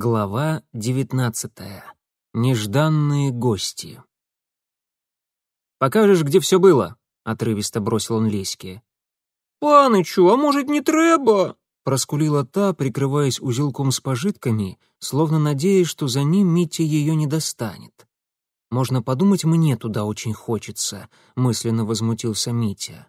Глава девятнадцатая. Нежданные гости. «Покажешь, где все было?» — отрывисто бросил он Леське. «Панычу, а может, не треба?» — проскулила та, прикрываясь узелком с пожитками, словно надеясь, что за ним Митя ее не достанет. «Можно подумать, мне туда очень хочется», — мысленно возмутился Митя.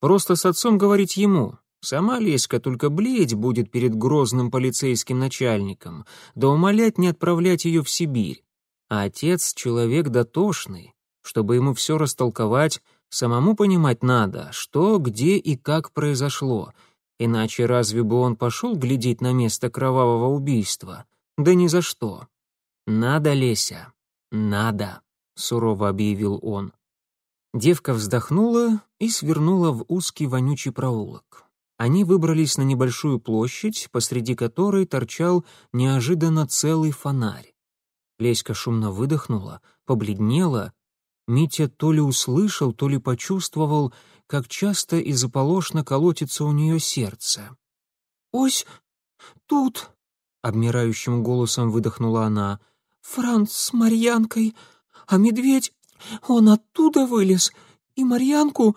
«Просто с отцом говорить ему, Сама Леська только блеять будет перед грозным полицейским начальником, да умолять не отправлять ее в Сибирь. А отец — человек дотошный. Чтобы ему все растолковать, самому понимать надо, что, где и как произошло. Иначе разве бы он пошел глядеть на место кровавого убийства? Да ни за что. «Надо, Леся, надо», — сурово объявил он. Девка вздохнула и свернула в узкий вонючий проулок они выбрались на небольшую площадь, посреди которой торчал неожиданно целый фонарь. Леська шумно выдохнула, побледнела. Митя то ли услышал, то ли почувствовал, как часто и заполошно колотится у нее сердце. «Ось тут!» — обмирающим голосом выдохнула она. «Франц с Марьянкой, а медведь, он оттуда вылез, и Марьянку...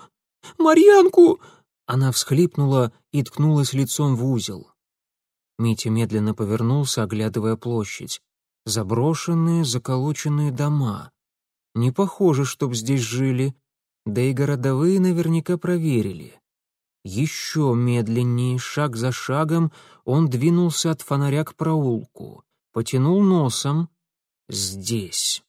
Марьянку...» Она всхлипнула и ткнулась лицом в узел. Митя медленно повернулся, оглядывая площадь. Заброшенные, заколоченные дома. Не похоже, чтоб здесь жили. Да и городовые наверняка проверили. Еще медленнее, шаг за шагом, он двинулся от фонаря к проулку. Потянул носом. Здесь.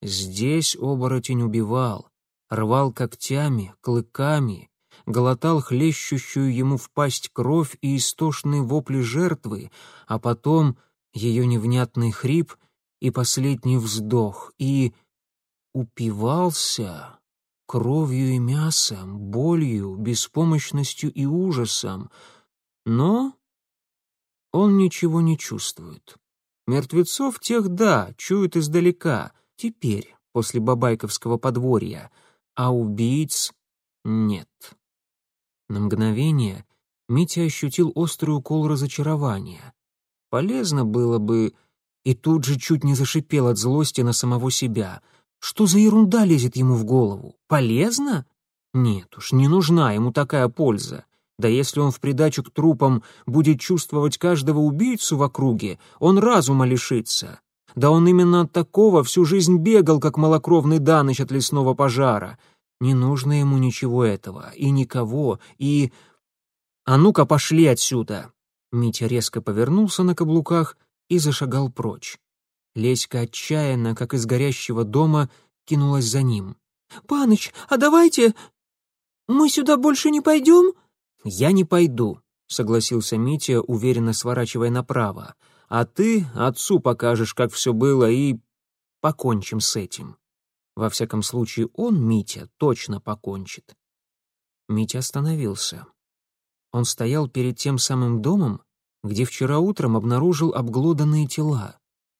Здесь оборотень убивал. Рвал когтями, клыками, глотал хлещущую ему в пасть кровь и истошные вопли жертвы, а потом ее невнятный хрип и последний вздох, и упивался кровью и мясом, болью, беспомощностью и ужасом. Но он ничего не чувствует. Мертвецов тех, да, чуют издалека, теперь, после бабайковского подворья, а убийц нет. На мгновение Митя ощутил острый укол разочарования. Полезно было бы... И тут же чуть не зашипел от злости на самого себя. Что за ерунда лезет ему в голову? Полезно? Нет уж, не нужна ему такая польза. Да если он в придачу к трупам будет чувствовать каждого убийцу в округе, он разума лишится. Да он именно от такого всю жизнь бегал, как малокровный Даныч от лесного пожара. Не нужно ему ничего этого, и никого, и... «А ну-ка, пошли отсюда!» Митя резко повернулся на каблуках и зашагал прочь. Леська отчаянно, как из горящего дома, кинулась за ним. «Паныч, а давайте... Мы сюда больше не пойдем?» «Я не пойду», — согласился Митя, уверенно сворачивая направо. «А ты отцу покажешь, как все было, и покончим с этим». Во всяком случае, он, Митя, точно покончит. Митя остановился. Он стоял перед тем самым домом, где вчера утром обнаружил обглоданные тела.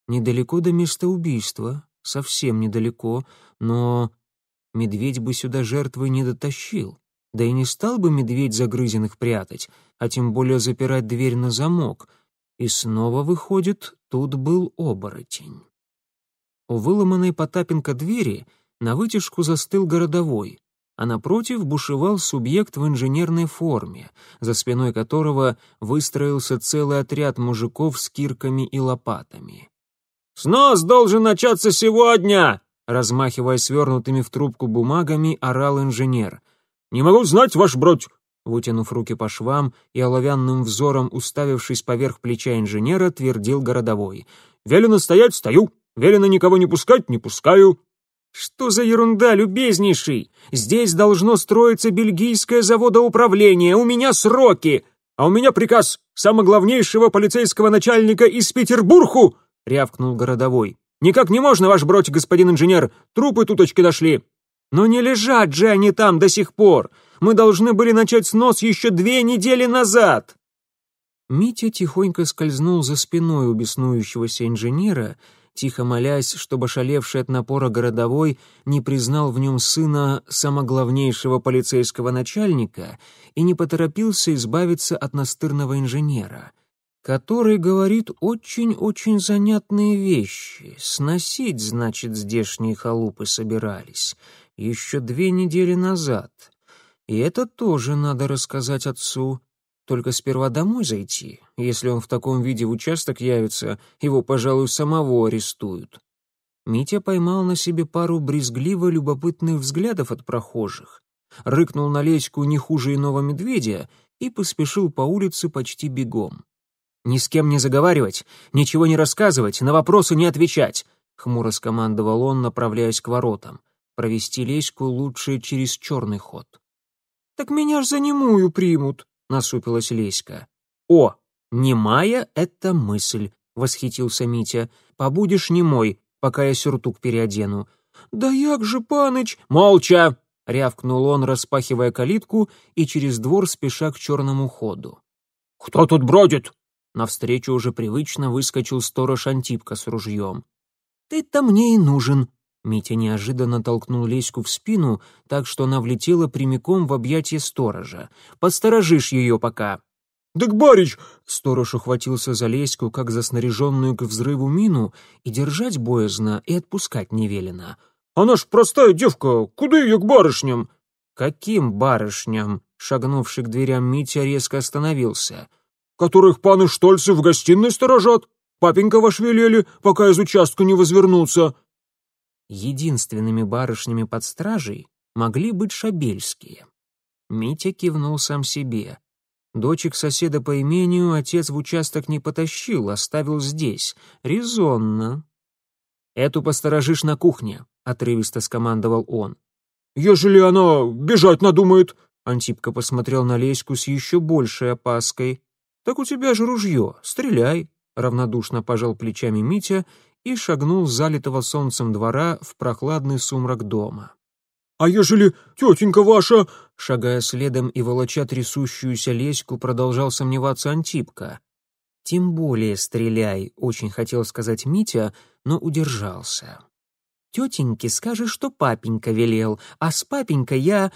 Недалеко до места убийства, совсем недалеко, но медведь бы сюда жертвы не дотащил. Да и не стал бы медведь загрызенных прятать, а тем более запирать дверь на замок. И снова, выходит, тут был оборотень. У выломанной Потапенко двери на вытяжку застыл городовой, а напротив бушевал субъект в инженерной форме, за спиной которого выстроился целый отряд мужиков с кирками и лопатами. «Снос должен начаться сегодня!» Размахивая свернутыми в трубку бумагами, орал инженер. «Не могу знать, ваш бродь!» Вытянув руки по швам и оловянным взором уставившись поверх плеча инженера, твердил городовой. «Велено стоять, стою! Велено никого не пускать, не пускаю». «Что за ерунда, любезнейший? Здесь должно строиться бельгийское заводоуправление, у меня сроки!» «А у меня приказ самоглавнейшего полицейского начальника из Петербургу!» — рявкнул городовой. «Никак не можно, ваш бродь, господин инженер, трупы туточки дошли». «Но не лежат же они там до сих пор! Мы должны были начать снос еще две недели назад!» Митя тихонько скользнул за спиной у беснующегося инженера тихо молясь, чтобы шалевший от напора городовой не признал в нем сына самоглавнейшего полицейского начальника и не поторопился избавиться от настырного инженера. который говорит очень-очень занятные вещи. Сносить, значит, здешние халупы собирались. Еще две недели назад. И это тоже надо рассказать отцу. Только сперва домой зайти. Если он в таком виде в участок явится, его, пожалуй, самого арестуют. Митя поймал на себе пару брезгливо любопытных взглядов от прохожих, рыкнул на Леську не хуже иного медведя и поспешил по улице почти бегом. «Ни с кем не заговаривать, ничего не рассказывать, на вопросы не отвечать», — хмуро скомандовал он, направляясь к воротам. «Провести Леську лучше через черный ход». «Так меня ж за немую примут», — насупилась Леська. «О, немая — это мысль», — восхитился Митя. «Побудешь немой, пока я сюртук переодену». «Да як же, паныч...» «Молча!» — рявкнул он, распахивая калитку и через двор спеша к черному ходу. «Кто тут бродит?» Навстречу уже привычно выскочил сторож Антипка с ружьем. «Ты-то мне и нужен!» Митя неожиданно толкнул Леську в спину, так что она влетела прямиком в объятия сторожа. «Посторожишь ее пока!» «Так, барич!» Сторож ухватился за Леську, как за снаряженную к взрыву мину, и держать боязно, и отпускать не велено. «Она ж простая девка, куда ее к барышням?» «Каким барышням?» Шагнувший к дверям Митя резко остановился которых паны Штольцы в гостиной сторожат. Папенька ваш велели, пока из участка не возвернутся». Единственными барышнями под стражей могли быть шабельские. Митя кивнул сам себе. Дочек соседа по имению отец в участок не потащил, оставил здесь. Резонно. «Эту посторожишь на кухне», — отрывисто скомандовал он. «Ежели она бежать надумает», — Антипка посмотрел на Леську с еще большей опаской. «Так у тебя же ружье, стреляй», — равнодушно пожал плечами Митя и шагнул с залитого солнцем двора в прохладный сумрак дома. «А ежели тетенька ваша...» Шагая следом и волоча трясущуюся леську, продолжал сомневаться Антипка. «Тем более стреляй», — очень хотел сказать Митя, но удержался. «Тетеньке скажешь, что папенька велел, а с папенькой я...»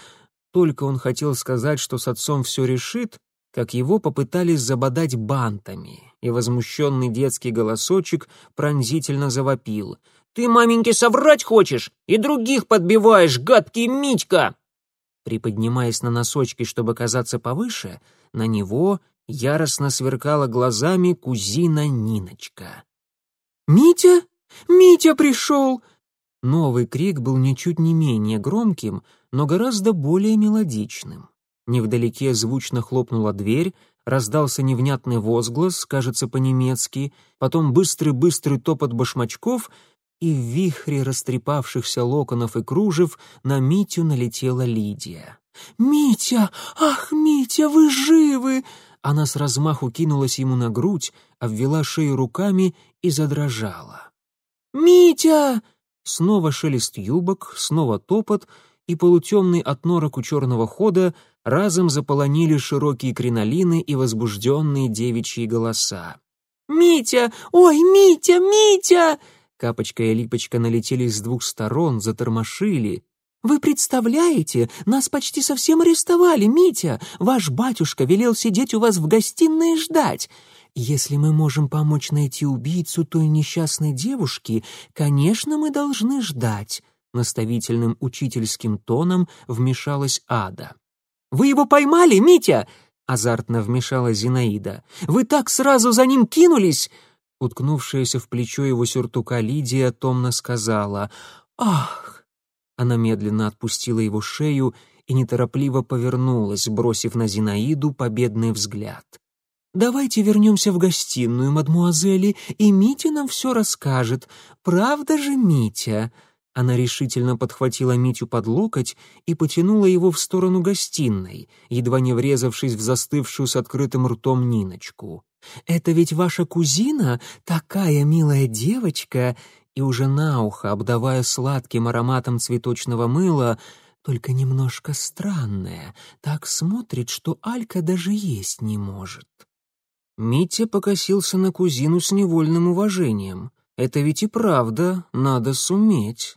Только он хотел сказать, что с отцом все решит, как его попытались забодать бантами, и возмущенный детский голосочек пронзительно завопил. «Ты маменьке соврать хочешь? И других подбиваешь, гадкий Митька!» Приподнимаясь на носочки, чтобы казаться повыше, на него яростно сверкала глазами кузина Ниночка. «Митя? Митя пришел!» Новый крик был ничуть не менее громким, но гораздо более мелодичным. Невдалеке звучно хлопнула дверь, раздался невнятный возглас, кажется, по-немецки, потом быстрый-быстрый топот башмачков, и в вихре растрепавшихся локонов и кружев на Митю налетела Лидия. «Митя! Ах, Митя, вы живы!» Она с размаху кинулась ему на грудь, обвела шею руками и задрожала. «Митя!» Снова шелест юбок, снова топот, и полутемный от норок у черного хода разом заполонили широкие кринолины и возбужденные девичьи голоса. «Митя! Ой, Митя, Митя!» Капочка и Липочка налетели с двух сторон, затормошили. «Вы представляете, нас почти совсем арестовали, Митя! Ваш батюшка велел сидеть у вас в гостиной и ждать. Если мы можем помочь найти убийцу той несчастной девушки, конечно, мы должны ждать», — наставительным учительским тоном вмешалась Ада. «Вы его поймали, Митя?» — азартно вмешалась Зинаида. «Вы так сразу за ним кинулись!» Уткнувшаяся в плечо его сюртука Лидия томно сказала «Ах!». Она медленно отпустила его шею и неторопливо повернулась, бросив на Зинаиду победный взгляд. «Давайте вернемся в гостиную, мадмуазели, и Митя нам все расскажет. Правда же, Митя?» Она решительно подхватила Митю под локоть и потянула его в сторону гостиной, едва не врезавшись в застывшую с открытым ртом Ниночку. «Это ведь ваша кузина, такая милая девочка!» И уже на ухо, обдавая сладким ароматом цветочного мыла, только немножко странная, так смотрит, что Алька даже есть не может. Митя покосился на кузину с невольным уважением. Это ведь и правда, надо суметь.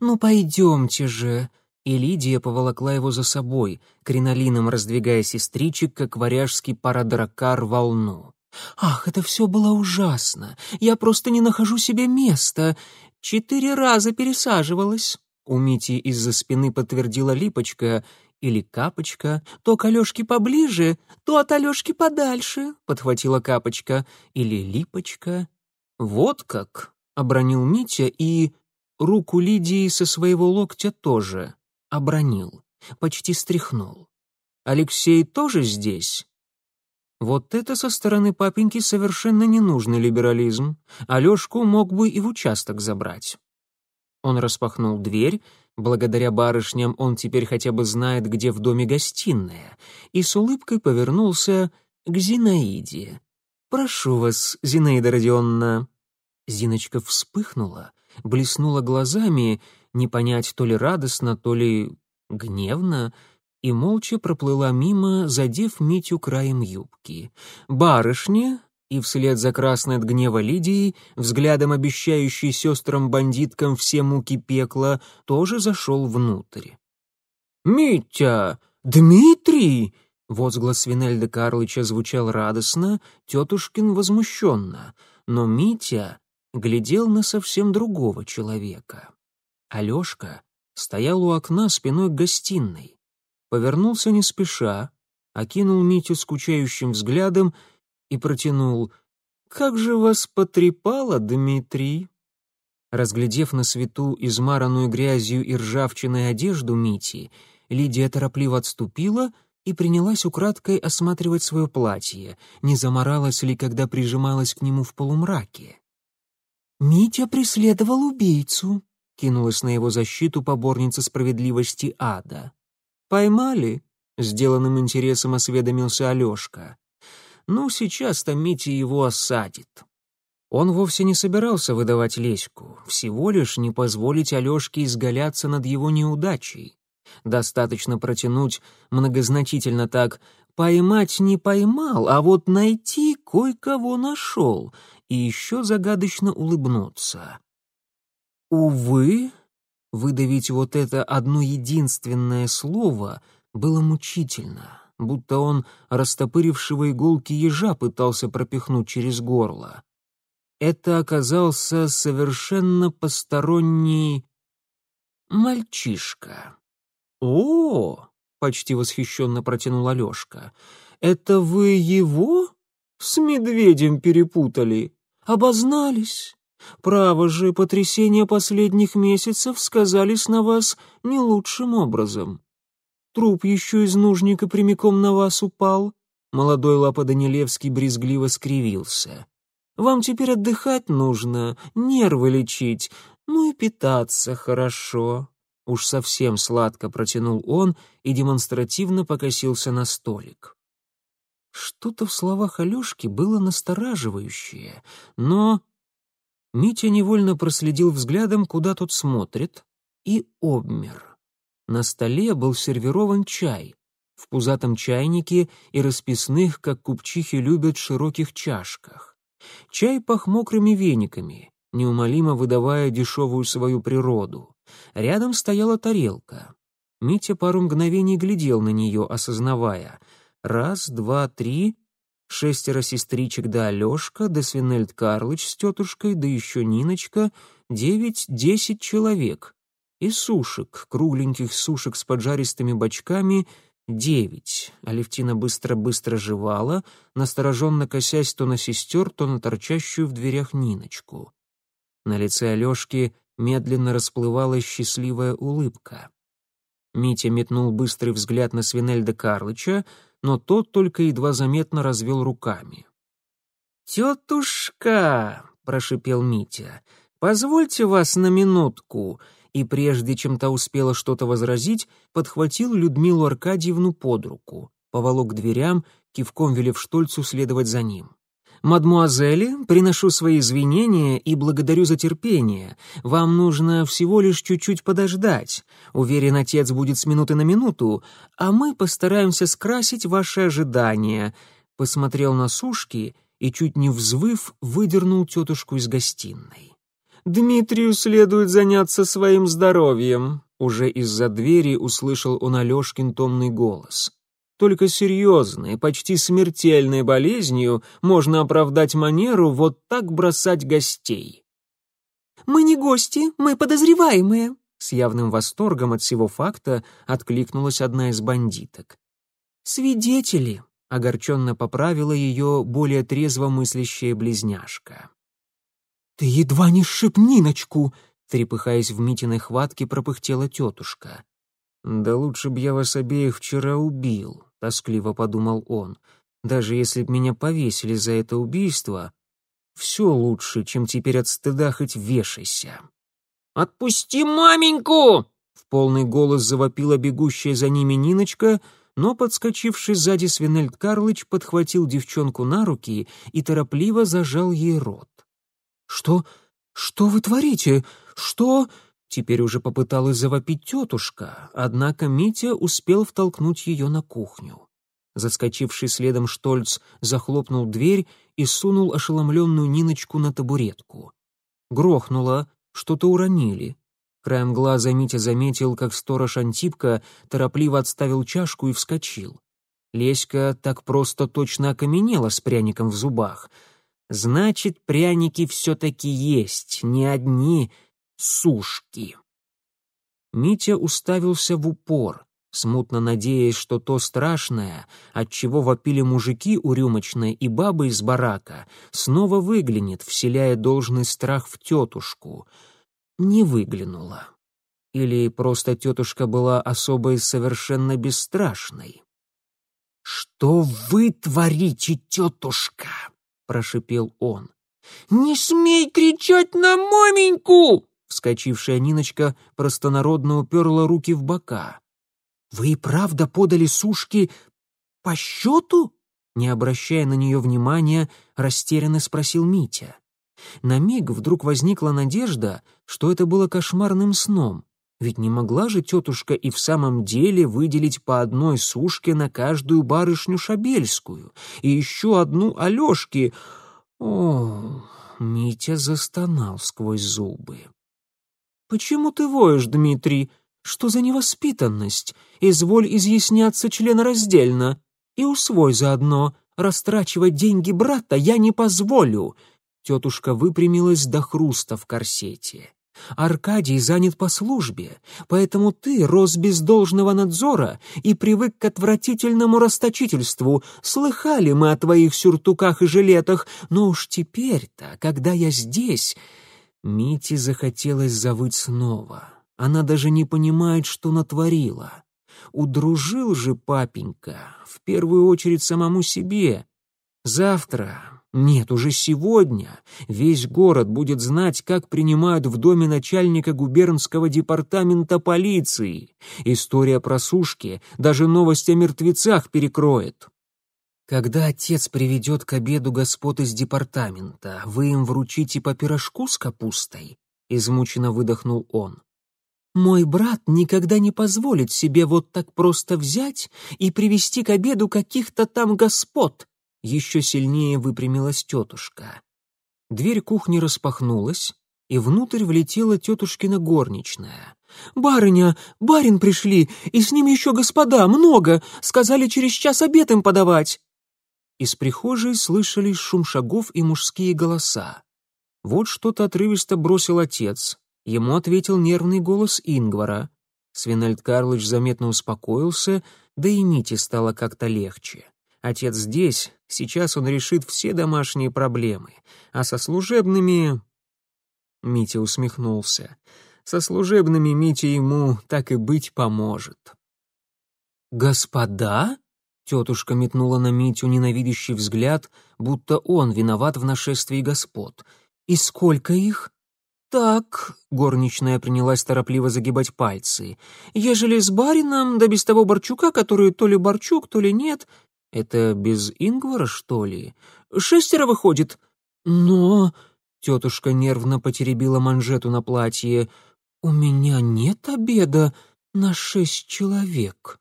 «Ну, пойдемте же!» И Лидия поволокла его за собой, кринолином раздвигая сестричек, как варяжский парадракар волну. «Ах, это все было ужасно! Я просто не нахожу себе места! Четыре раза пересаживалась!» У Мити из-за спины подтвердила Липочка или Капочка. «То к Алешке поближе, то от Алешки подальше!» — подхватила Капочка. Или Липочка. «Вот как!» — обронил Митя и... Руку Лидии со своего локтя тоже обронил, почти стряхнул. «Алексей тоже здесь?» Вот это со стороны папеньки совершенно ненужный либерализм. Алешку мог бы и в участок забрать. Он распахнул дверь, благодаря барышням он теперь хотя бы знает, где в доме гостиная, и с улыбкой повернулся к Зинаиде. «Прошу вас, Зинаида Родионовна». Зиночка вспыхнула, блеснула глазами, не понять то ли радостно, то ли гневно, и молча проплыла мимо, задев Митю краем юбки. «Барышня!» и вслед за красной от гнева Лидией, взглядом обещающей сестрам-бандиткам все муки пекла, тоже зашел внутрь. «Митя! Дмитрий!» Возглас Свинельда Карлыча звучал радостно, тетушкин возмущенно, но Митя глядел на совсем другого человека. Алешка стоял у окна спиной к гостиной, повернулся не спеша, окинул Митю скучающим взглядом и протянул «Как же вас потрепало, Дмитрий!» Разглядев на свету измаранную грязью и ржавчиной одежду Мити, Лидия торопливо отступила и принялась украдкой осматривать свое платье, не заморалась ли, когда прижималась к нему в полумраке. «Митя преследовал убийцу», — кинулась на его защиту поборница справедливости Ада. «Поймали?» — сделанным интересом осведомился Алешка. «Ну, сейчас-то Митя его осадит». Он вовсе не собирался выдавать Леську, всего лишь не позволить Алешке изгаляться над его неудачей. Достаточно протянуть многозначительно так «поймать не поймал, а вот найти кое-кого нашел» и еще загадочно улыбнуться. Увы, Выдавить вот это одно единственное слово было мучительно, будто он растопырившего иголки ежа пытался пропихнуть через горло. Это оказался совершенно посторонний мальчишка. «О!» — почти восхищенно протянул Алешка. «Это вы его с медведем перепутали? Обознались?» Право же, потрясения последних месяцев сказались на вас не лучшим образом. Труп еще из нужника прямиком на вас упал. Молодой Лапа Данилевский брезгливо скривился. Вам теперь отдыхать нужно, нервы лечить, ну и питаться хорошо. Уж совсем сладко протянул он и демонстративно покосился на столик. Что-то в словах Алешки было настораживающее, но Митя невольно проследил взглядом, куда тот смотрит, и обмер. На столе был сервирован чай, в пузатом чайнике и расписных, как купчихи любят, широких чашках. Чай пах мокрыми вениками, неумолимо выдавая дешевую свою природу. Рядом стояла тарелка. Митя пару мгновений глядел на нее, осознавая. Раз, два, три, шестеро сестричек да Алешка, да Свинельд Карлыч с тетушкой, да еще Ниночка, девять-десять человек. И сушек, кругленьких сушек с поджаристыми бочками, девять. Алевтина быстро-быстро жевала, настороженно косясь то на сестер, то на торчащую в дверях Ниночку. На лице Алешки медленно расплывалась счастливая улыбка. Митя метнул быстрый взгляд на Свинельда Карлыча, но тот только едва заметно развел руками. «Тетушка!» — прошипел Митя. «Позвольте вас на минутку!» И прежде чем та успела что-то возразить, подхватил Людмилу Аркадьевну под руку, поволок к дверям, кивком велев Штольцу следовать за ним. «Мадмуазели, приношу свои извинения и благодарю за терпение. Вам нужно всего лишь чуть-чуть подождать. Уверен, отец будет с минуты на минуту, а мы постараемся скрасить ваши ожидания». Посмотрел на сушки и, чуть не взвыв, выдернул тетушку из гостиной. «Дмитрию следует заняться своим здоровьем», — уже из-за двери услышал он Алешкин томный голос. Только серьезной, почти смертельной болезнью можно оправдать манеру вот так бросать гостей. «Мы не гости, мы подозреваемые», — с явным восторгом от всего факта откликнулась одна из бандиток. «Свидетели», — огорченно поправила ее более трезво мыслящая близняшка. «Ты едва не сшиб Ниночку!» — трепыхаясь в Митиной хватке, пропыхтела тетушка. «Да лучше б я вас обеих вчера убил», — тоскливо подумал он. «Даже если б меня повесили за это убийство, все лучше, чем теперь от стыда хоть вешайся». «Отпусти маменьку!» — в полный голос завопила бегущая за ними Ниночка, но подскочивший сзади Свинельд Карлыч подхватил девчонку на руки и торопливо зажал ей рот. «Что? Что вы творите? Что?» Теперь уже попыталась завопить тетушка, однако Митя успел втолкнуть ее на кухню. Заскочивший следом Штольц захлопнул дверь и сунул ошеломленную Ниночку на табуретку. Грохнуло, что-то уронили. Краем глаза Митя заметил, как сторож Антипка торопливо отставил чашку и вскочил. Леська так просто точно окаменела с пряником в зубах. Значит, пряники все-таки есть, не одни сушки. Митя уставился в упор, смутно надеясь, что то страшное, от чего вопили мужики у рюмочной и бабы из барака, снова выглянет, вселяя должный страх в тетушку. Не выглянула. Или просто тетушка была особой совершенно бесстрашной. «Что вы творите, тетушка?» — прошипел он. «Не смей кричать на маменьку!» Вскочившая Ниночка простонародно уперла руки в бока. «Вы и правда подали сушки по счету?» Не обращая на нее внимания, растерянно спросил Митя. На миг вдруг возникла надежда, что это было кошмарным сном, ведь не могла же тетушка и в самом деле выделить по одной сушке на каждую барышню Шабельскую и еще одну Алешки. О, Митя застонал сквозь зубы. «Почему ты воешь, Дмитрий? Что за невоспитанность? Изволь изъясняться членораздельно. И усвой заодно. Растрачивать деньги брата я не позволю». Тетушка выпрямилась до хруста в корсете. Аркадий занят по службе, поэтому ты рос без должного надзора и привык к отвратительному расточительству. Слыхали мы о твоих сюртуках и жилетах, но уж теперь-то, когда я здесь, Мите захотелось завыть снова. Она даже не понимает, что натворила. Удружил же папенька, в первую очередь самому себе. Завтра, нет, уже сегодня, весь город будет знать, как принимают в доме начальника губернского департамента полиции. История про сушки даже новость о мертвецах перекроет. Когда отец приведет к обеду господ из департамента, вы им вручите по пирожку с капустой?» — измученно выдохнул он. «Мой брат никогда не позволит себе вот так просто взять и привести к обеду каких-то там господ», — еще сильнее выпрямилась тетушка. Дверь кухни распахнулась, и внутрь влетела тетушкина горничная. «Барыня, барин пришли, и с ним еще господа, много, сказали через час обед им подавать». Из прихожей слышались шум шагов и мужские голоса. Вот что-то отрывисто бросил отец. Ему ответил нервный голос Ингвара. Свинельд Карлыч заметно успокоился, да и Мите стало как-то легче. Отец здесь, сейчас он решит все домашние проблемы, а со служебными... Митя усмехнулся. Со служебными Митя ему так и быть поможет. «Господа?» Тетушка метнула на Митю ненавидящий взгляд, будто он виноват в нашествии господ. «И сколько их?» «Так», — горничная принялась торопливо загибать пальцы, «ежели с барином, да без того Борчука, который то ли Борчук, то ли нет...» «Это без Ингвара, что ли?» «Шестеро выходит». «Но...» — тетушка нервно потеребила манжету на платье. «У меня нет обеда на шесть человек».